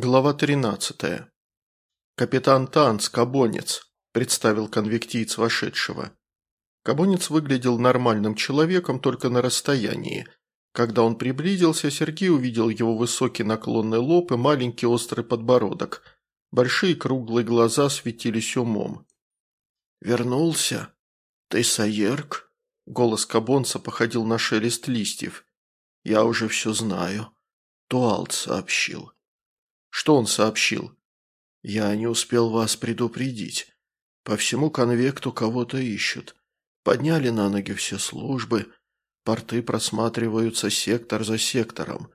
Глава 13. «Капитан Танц, Кабонец», – представил конвектиец вошедшего. Кабонец выглядел нормальным человеком только на расстоянии. Когда он приблизился, Сергей увидел его высокий наклонный лоб и маленький острый подбородок. Большие круглые глаза светились умом. «Вернулся? Ты Саерк?» Голос Кабонца походил на шелест листьев. «Я уже все знаю. Туалт сообщил». Что он сообщил? Я не успел вас предупредить. По всему конвекту кого-то ищут. Подняли на ноги все службы. Порты просматриваются сектор за сектором.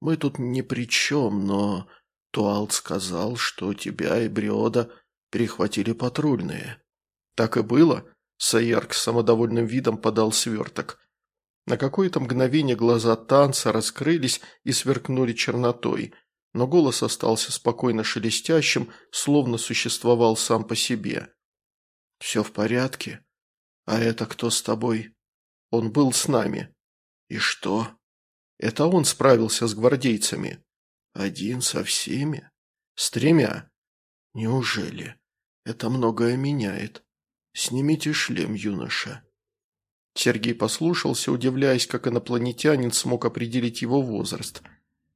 Мы тут ни при чем, но Туалт сказал, что тебя и Бриода перехватили патрульные. Так и было. Саярк с самодовольным видом подал сверток. На какое-то мгновение глаза танца раскрылись и сверкнули чернотой – но голос остался спокойно шелестящим, словно существовал сам по себе. «Все в порядке? А это кто с тобой?» «Он был с нами». «И что?» «Это он справился с гвардейцами». «Один со всеми?» «С тремя». «Неужели? Это многое меняет. Снимите шлем, юноша». Сергей послушался, удивляясь, как инопланетянин смог определить его возраст –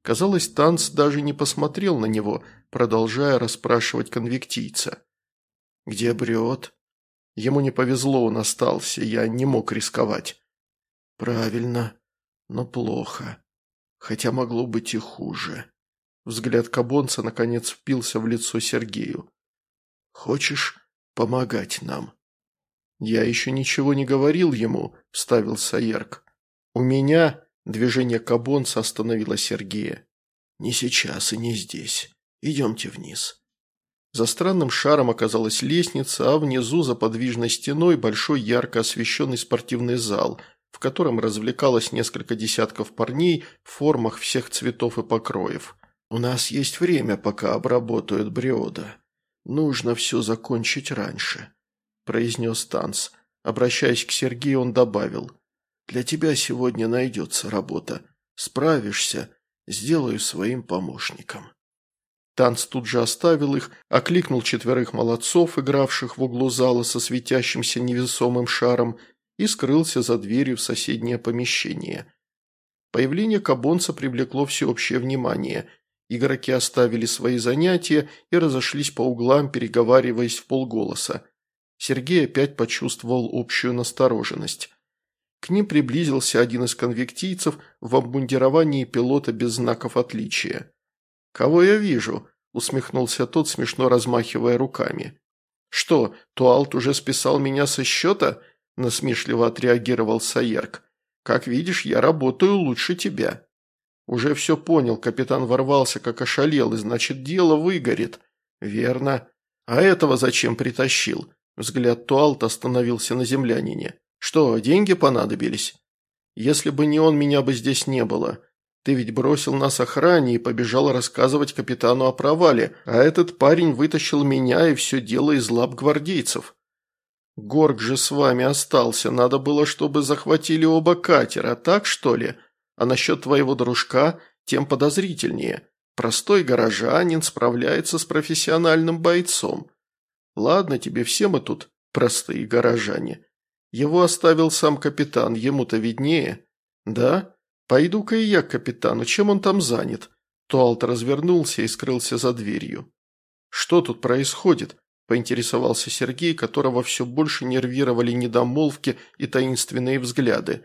Казалось, Танц даже не посмотрел на него, продолжая расспрашивать конвектийца. «Где Брет?» Ему не повезло, он остался, я не мог рисковать. «Правильно, но плохо. Хотя могло быть и хуже». Взгляд Кабонца наконец впился в лицо Сергею. «Хочешь помогать нам?» «Я еще ничего не говорил ему», – вставил Саерк. «У меня Движение Кабонца остановило Сергея. «Не сейчас и не здесь. Идемте вниз». За странным шаром оказалась лестница, а внизу за подвижной стеной большой ярко освещенный спортивный зал, в котором развлекалось несколько десятков парней в формах всех цветов и покроев. «У нас есть время, пока обработают Бриода. Нужно все закончить раньше», – произнес Танц. Обращаясь к Сергею, он добавил – для тебя сегодня найдется работа. Справишься, сделаю своим помощником». Танц тут же оставил их, окликнул четверых молодцов, игравших в углу зала со светящимся невесомым шаром, и скрылся за дверью в соседнее помещение. Появление Кабонца привлекло всеобщее внимание. Игроки оставили свои занятия и разошлись по углам, переговариваясь в полголоса. Сергей опять почувствовал общую настороженность. К ним приблизился один из конвектийцев в обмундировании пилота без знаков отличия. «Кого я вижу?» – усмехнулся тот, смешно размахивая руками. «Что, Туалт уже списал меня со счета?» – насмешливо отреагировал Саерк. «Как видишь, я работаю лучше тебя». «Уже все понял, капитан ворвался, как ошалел, и значит, дело выгорит». «Верно. А этого зачем притащил?» Взгляд Туалта остановился на землянине. Что, деньги понадобились? Если бы не он, меня бы здесь не было. Ты ведь бросил нас охране и побежал рассказывать капитану о провале, а этот парень вытащил меня и все дело из лап гвардейцев. Горг же с вами остался, надо было, чтобы захватили оба катера, так что ли? А насчет твоего дружка тем подозрительнее. Простой горожанин справляется с профессиональным бойцом. Ладно тебе, все мы тут простые горожане. Его оставил сам капитан, ему-то виднее. Да? Пойду-ка и я к капитану, чем он там занят? Туалт развернулся и скрылся за дверью. Что тут происходит? Поинтересовался Сергей, которого все больше нервировали недомолвки и таинственные взгляды.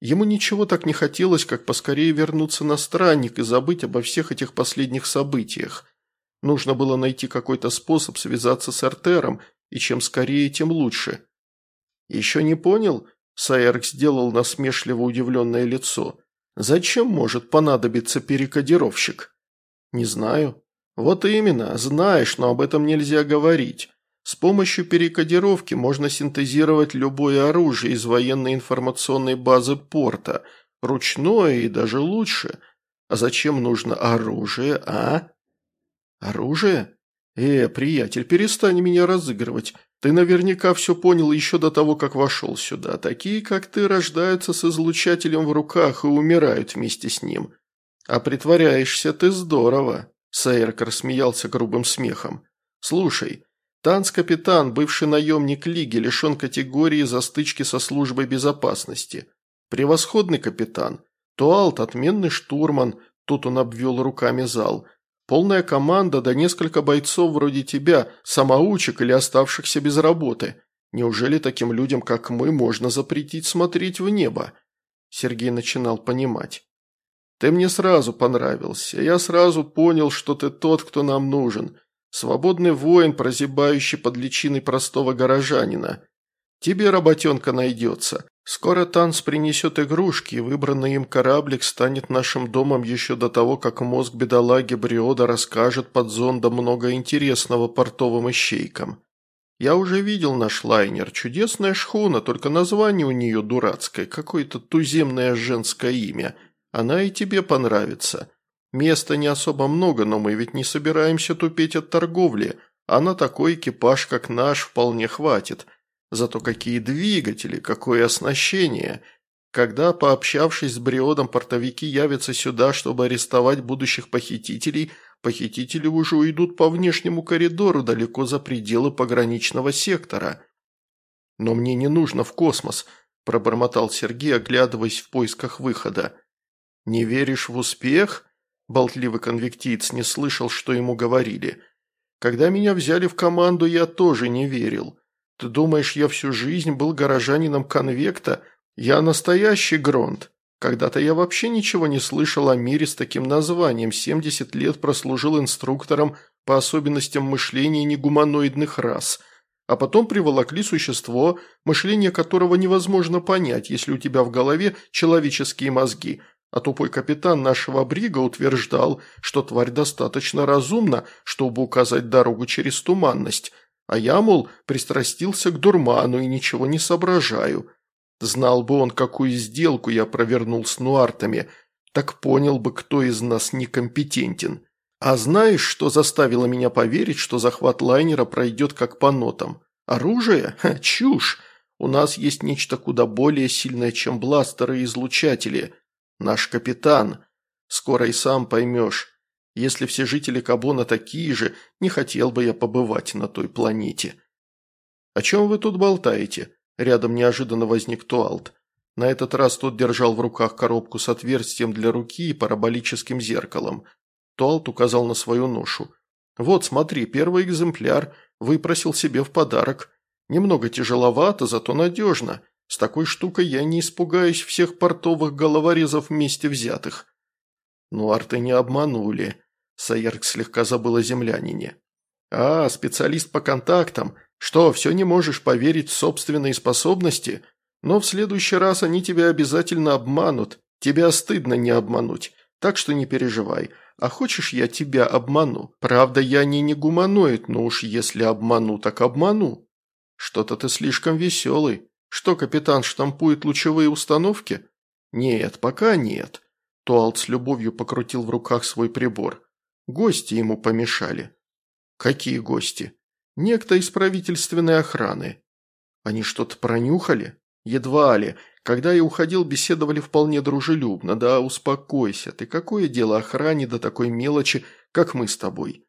Ему ничего так не хотелось, как поскорее вернуться на странник и забыть обо всех этих последних событиях. Нужно было найти какой-то способ связаться с Артером, и чем скорее, тем лучше. «Еще не понял?» – Сайерк сделал насмешливо удивленное лицо. «Зачем может понадобиться перекодировщик?» «Не знаю». «Вот именно, знаешь, но об этом нельзя говорить. С помощью перекодировки можно синтезировать любое оружие из военной информационной базы порта, ручное и даже лучше. А зачем нужно оружие, а?» «Оружие? Э, приятель, перестань меня разыгрывать. Ты наверняка все понял еще до того, как вошел сюда. Такие, как ты, рождаются с излучателем в руках и умирают вместе с ним. А притворяешься ты здорово. Сейерк рассмеялся грубым смехом. «Слушай, Танц-капитан, бывший наемник Лиги, лишен категории за стычки со службой безопасности. Превосходный капитан. Туалт – отменный штурман, тут он обвел руками зал. Полная команда, да несколько бойцов вроде тебя, самоучек или оставшихся без работы. Неужели таким людям, как мы, можно запретить смотреть в небо?» Сергей начинал понимать. «Ты мне сразу понравился. Я сразу понял, что ты тот, кто нам нужен. Свободный воин, прозябающий под личиной простого горожанина. Тебе работенка найдется. Скоро Танц принесет игрушки, и выбранный им кораблик станет нашим домом еще до того, как мозг бедолаги Бриода расскажет под зондом много интересного портовым ищейкам. Я уже видел наш лайнер. Чудесная шхуна, только название у нее дурацкое, какое-то туземное женское имя. Она и тебе понравится. Места не особо много, но мы ведь не собираемся тупеть от торговли, а на такой экипаж, как наш, вполне хватит. Зато какие двигатели, какое оснащение. Когда, пообщавшись с Бриодом, портовики явятся сюда, чтобы арестовать будущих похитителей, похитители уже уйдут по внешнему коридору далеко за пределы пограничного сектора. «Но мне не нужно в космос», – пробормотал Сергей, оглядываясь в поисках выхода. «Не веришь в успех?» Болтливый конвектиец не слышал, что ему говорили. «Когда меня взяли в команду, я тоже не верил. Ты думаешь, я всю жизнь был горожанином конвекта? Я настоящий Гронт. Когда-то я вообще ничего не слышал о мире с таким названием, 70 лет прослужил инструктором по особенностям мышления негуманоидных рас. А потом приволокли существо, мышление которого невозможно понять, если у тебя в голове человеческие мозги – а тупой капитан нашего брига утверждал, что тварь достаточно разумна, чтобы указать дорогу через туманность, а я, мол, пристрастился к дурману и ничего не соображаю. Знал бы он, какую сделку я провернул с нуартами, так понял бы, кто из нас некомпетентен. А знаешь, что заставило меня поверить, что захват лайнера пройдет как по нотам? Оружие? Ха, чушь! У нас есть нечто куда более сильное, чем бластеры и излучатели – Наш капитан. Скоро и сам поймешь. Если все жители Кабона такие же, не хотел бы я побывать на той планете. О чем вы тут болтаете? Рядом неожиданно возник Туалт. На этот раз тот держал в руках коробку с отверстием для руки и параболическим зеркалом. Туалт указал на свою ношу. «Вот, смотри, первый экземпляр. Выпросил себе в подарок. Немного тяжеловато, зато надежно. С такой штукой я не испугаюсь всех портовых головорезов вместе взятых. Ну, арты не обманули. Саерк слегка забыл о землянине. А, специалист по контактам. Что, все не можешь поверить в собственные способности? Но в следующий раз они тебя обязательно обманут. Тебя стыдно не обмануть. Так что не переживай. А хочешь, я тебя обману? Правда, я не не гуманоид, но уж если обману, так обману. Что-то ты слишком веселый. Что, капитан штампует лучевые установки? Нет, пока нет. Туалт с любовью покрутил в руках свой прибор. Гости ему помешали. Какие гости? Некто из правительственной охраны. Они что-то пронюхали? Едва ли. Когда я уходил, беседовали вполне дружелюбно. Да успокойся, ты какое дело охране до такой мелочи, как мы с тобой?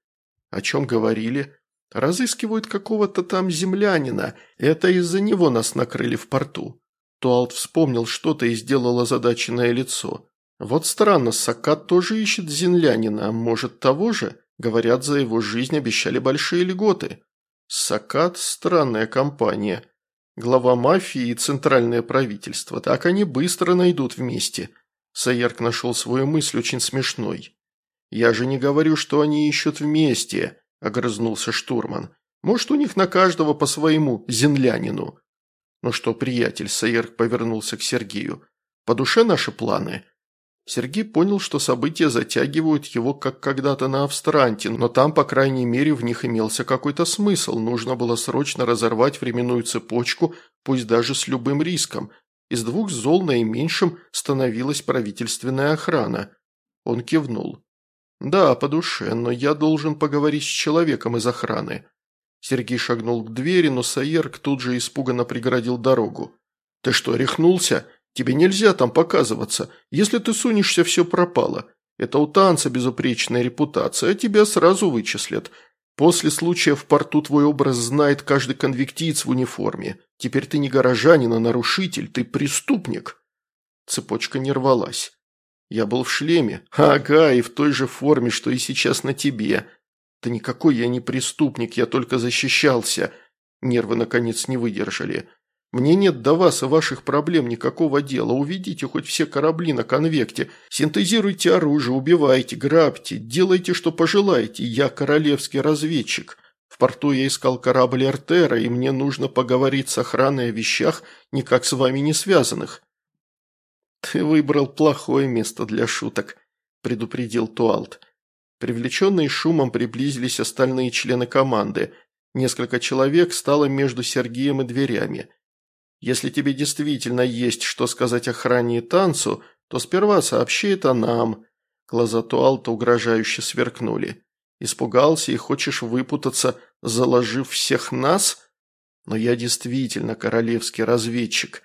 О чем говорили? Разыскивают какого-то там землянина. Это из-за него нас накрыли в порту». Туалт вспомнил что-то и сделал озадаченное лицо. «Вот странно, Сакат тоже ищет землянина, а может того же? Говорят, за его жизнь обещали большие льготы. Сакат – странная компания. Глава мафии и центральное правительство. Так они быстро найдут вместе». Саерк нашел свою мысль очень смешной. «Я же не говорю, что они ищут вместе. – огрызнулся штурман. «Может, у них на каждого по своему землянину?» «Ну что, приятель», – Саерк повернулся к Сергею. «По душе наши планы?» Сергей понял, что события затягивают его, как когда-то на Австранте, но там, по крайней мере, в них имелся какой-то смысл. Нужно было срочно разорвать временную цепочку, пусть даже с любым риском. Из двух зол наименьшим становилась правительственная охрана. Он кивнул. «Да, по душе, но я должен поговорить с человеком из охраны». Сергей шагнул к двери, но Саерк тут же испуганно преградил дорогу. «Ты что, рехнулся? Тебе нельзя там показываться. Если ты сунешься, все пропало. Это у танца безупречная репутация, а тебя сразу вычислят. После случая в порту твой образ знает каждый конвектиец в униформе. Теперь ты не горожанин, а нарушитель, ты преступник». Цепочка не рвалась. Я был в шлеме. Ага, и в той же форме, что и сейчас на тебе. Да никакой я не преступник, я только защищался. Нервы, наконец, не выдержали. Мне нет до вас и ваших проблем никакого дела. Уведите хоть все корабли на конвекте. Синтезируйте оружие, убивайте, грабьте, делайте, что пожелаете. Я королевский разведчик. В порту я искал корабль Артера, и мне нужно поговорить с охраной о вещах, никак с вами не связанных. «Ты выбрал плохое место для шуток», – предупредил Туалт. Привлеченные шумом приблизились остальные члены команды. Несколько человек стало между Сергеем и дверями. «Если тебе действительно есть что сказать охране и танцу, то сперва сообщи это нам». Глаза Туалта угрожающе сверкнули. «Испугался и хочешь выпутаться, заложив всех нас? Но я действительно королевский разведчик.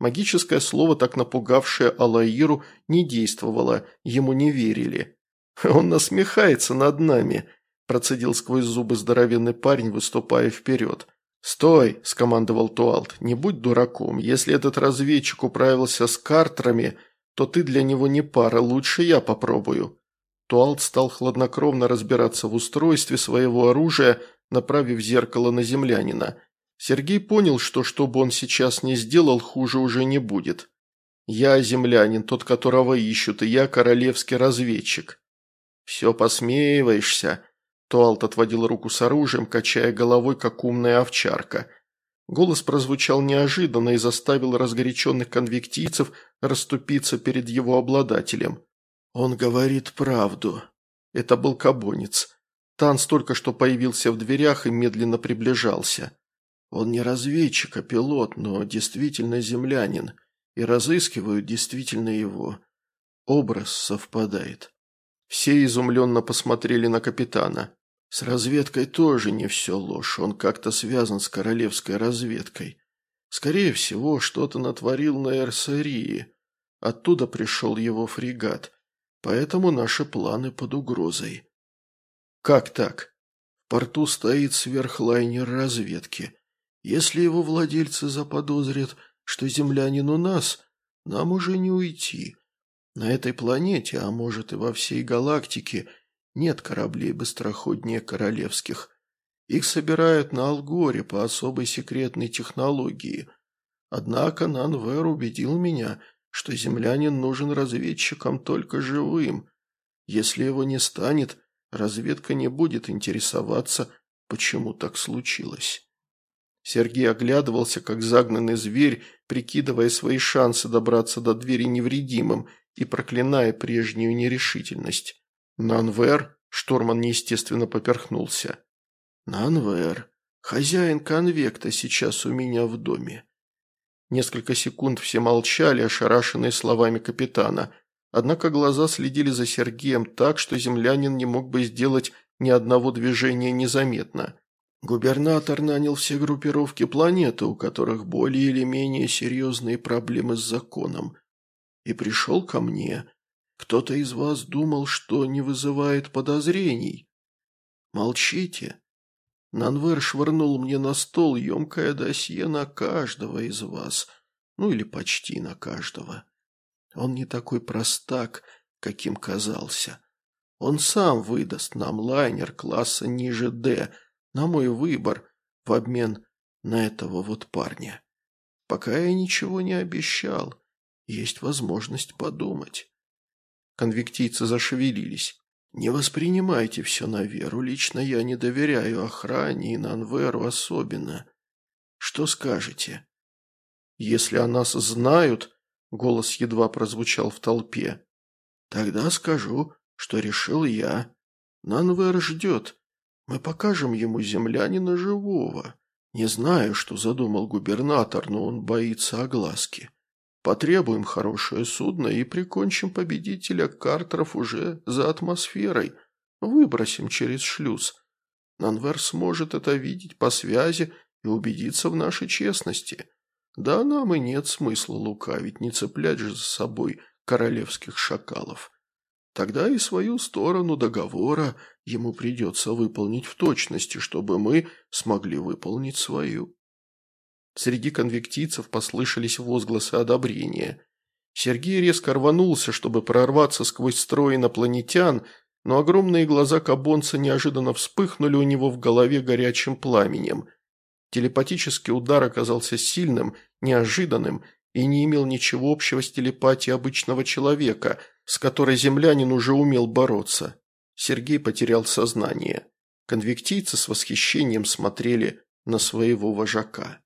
Магическое слово, так напугавшее Алаиру, не действовало, ему не верили. «Он насмехается над нами», – процедил сквозь зубы здоровенный парень, выступая вперед. «Стой!» – скомандовал Туалт. «Не будь дураком. Если этот разведчик управился с картерами, то ты для него не пара, лучше я попробую». Туалт стал хладнокровно разбираться в устройстве своего оружия, направив зеркало на землянина – Сергей понял, что что бы он сейчас не сделал, хуже уже не будет. «Я землянин, тот, которого ищут, и я королевский разведчик». «Все посмеиваешься», – Туалт отводил руку с оружием, качая головой, как умная овчарка. Голос прозвучал неожиданно и заставил разгоряченных конвектийцев расступиться перед его обладателем. «Он говорит правду». Это был кабонец. Танц только что появился в дверях и медленно приближался. Он не разведчик, а пилот, но действительно землянин, и разыскивают действительно его. Образ совпадает. Все изумленно посмотрели на капитана. С разведкой тоже не все ложь, он как-то связан с королевской разведкой. Скорее всего, что-то натворил на Эрсарии. Оттуда пришел его фрегат, поэтому наши планы под угрозой. Как так? В порту стоит сверхлайнер разведки. Если его владельцы заподозрят, что землянин у нас, нам уже не уйти. На этой планете, а может и во всей галактике, нет кораблей быстроходнее королевских. Их собирают на Алгоре по особой секретной технологии. Однако Нанвер убедил меня, что землянин нужен разведчикам только живым. Если его не станет, разведка не будет интересоваться, почему так случилось. Сергей оглядывался, как загнанный зверь, прикидывая свои шансы добраться до двери невредимым и проклиная прежнюю нерешительность. «Нанвер?» – штурман неестественно поперхнулся. «Нанвер, хозяин конвекта сейчас у меня в доме». Несколько секунд все молчали, ошарашенные словами капитана. Однако глаза следили за Сергеем так, что землянин не мог бы сделать ни одного движения незаметно. Губернатор нанял все группировки планеты, у которых более или менее серьезные проблемы с законом. И пришел ко мне. Кто-то из вас думал, что не вызывает подозрений. Молчите. Нанвер швырнул мне на стол емкое досье на каждого из вас. Ну или почти на каждого. Он не такой простак, каким казался. Он сам выдаст нам лайнер класса ниже «Д», на мой выбор в обмен на этого вот парня. Пока я ничего не обещал, есть возможность подумать. Конвектийцы зашевелились. Не воспринимайте все на веру, лично я не доверяю охране и Нанверу особенно. Что скажете? Если о нас знают, голос едва прозвучал в толпе, тогда скажу, что решил я. Нанвер ждет, мы покажем ему землянина живого. Не знаю, что задумал губернатор, но он боится огласки. Потребуем хорошее судно и прикончим победителя Картеров уже за атмосферой. Выбросим через шлюз. Нанвер сможет это видеть по связи и убедиться в нашей честности. Да нам и нет смысла лукавить, не цеплять же за собой королевских шакалов. Тогда и свою сторону договора ему придется выполнить в точности, чтобы мы смогли выполнить свою». Среди конвектийцев послышались возгласы одобрения. Сергей резко рванулся, чтобы прорваться сквозь строй инопланетян, но огромные глаза Кабонца неожиданно вспыхнули у него в голове горячим пламенем. Телепатический удар оказался сильным, неожиданным и не имел ничего общего с телепатией обычного человека, с которой землянин уже умел бороться. Сергей потерял сознание. Конвектийцы с восхищением смотрели на своего вожака.